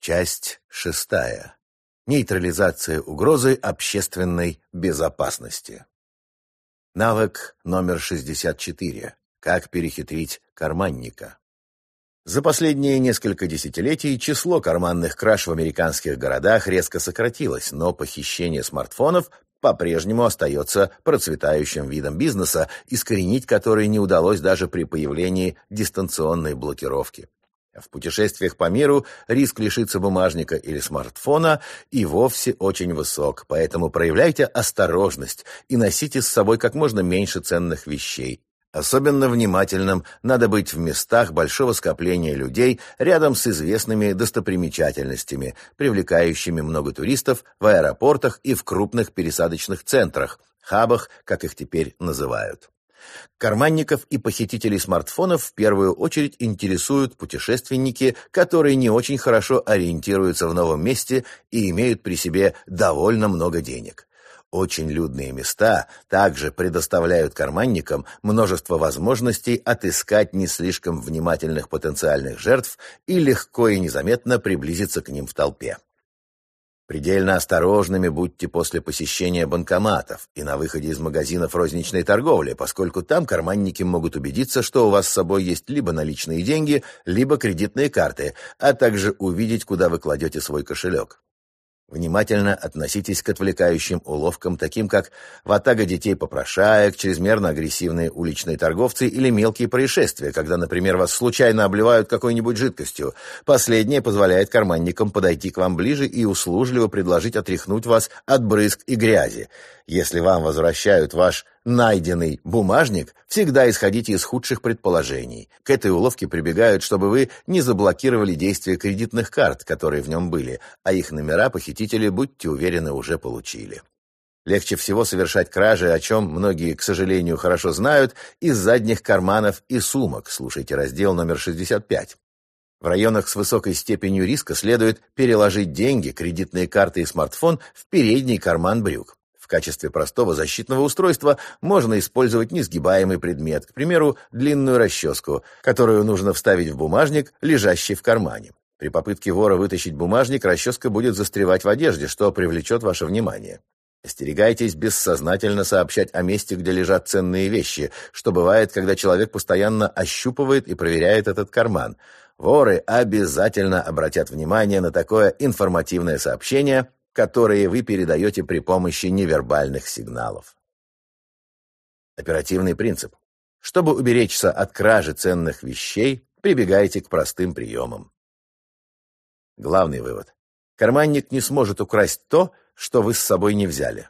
Часть шестая. Нейтрализация угрозы общественной безопасности. Навык номер 64. Как перехитрить карманника. За последние несколько десятилетий число карманных краж в американских городах резко сократилось, но похищение смартфонов по-прежнему остается процветающим видом бизнеса, искоренить который не удалось даже при появлении дистанционной блокировки. В путешествиях по миру риск лишиться бумажника или смартфона и вовсе очень высок, поэтому проявляйте осторожность и носите с собой как можно меньше ценных вещей. Особенно внимательным надо быть в местах большого скопления людей рядом с известными достопримечательностями, привлекающими много туристов в аэропортах и в крупных пересадочных центрах, хабах, как их теперь называют. Карманников и похитителей смартфонов в первую очередь интересуют путешественники, которые не очень хорошо ориентируются в новом месте и имеют при себе довольно много денег. Очень людные места также предоставляют карманникам множество возможностей отыскать не слишком внимательных потенциальных жертв и легко и незаметно приблизиться к ним в толпе. Предельно осторожными будьте после посещения банкоматов и на выходе из магазинов розничной торговли, поскольку там карманники могут убедиться, что у вас с собой есть либо наличные деньги, либо кредитные карты, а также увидеть, куда вы кладете свой кошелек. Внимательно относитесь к отвлекающим уловкам, таким как ватага детей-попрошаек, чрезмерно агрессивные уличные торговцы или мелкие происшествия, когда, например, вас случайно обливают какой-нибудь жидкостью. Последнее позволяет карманникам подойти к вам ближе и услужливо предложить отряхнуть вас от брызг и грязи. Если вам возвращают ваш найденный бумажник, всегда исходите из худших предположений. К этой уловке прибегают, чтобы вы не заблокировали действие кредитных карт, которые в нем были, а их номера похитители, будьте уверены, уже получили. Легче всего совершать кражи, о чем многие, к сожалению, хорошо знают, из задних карманов и сумок. Слушайте раздел номер 65. В районах с высокой степенью риска следует переложить деньги, кредитные карты и смартфон в передний карман брюк качестве простого защитного устройства можно использовать несгибаемый предмет, к примеру, длинную расческу, которую нужно вставить в бумажник, лежащий в кармане. При попытке вора вытащить бумажник, расческа будет застревать в одежде, что привлечет ваше внимание. Остерегайтесь бессознательно сообщать о месте, где лежат ценные вещи, что бывает, когда человек постоянно ощупывает и проверяет этот карман. Воры обязательно обратят внимание на такое информативное сообщение которые вы передаете при помощи невербальных сигналов. Оперативный принцип. Чтобы уберечься от кражи ценных вещей, прибегайте к простым приемам. Главный вывод. Карманник не сможет украсть то, что вы с собой не взяли.